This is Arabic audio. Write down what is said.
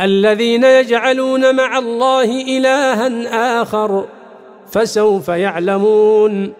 الذين يجعلون مع الله إلها آخر فسوف يعلمون.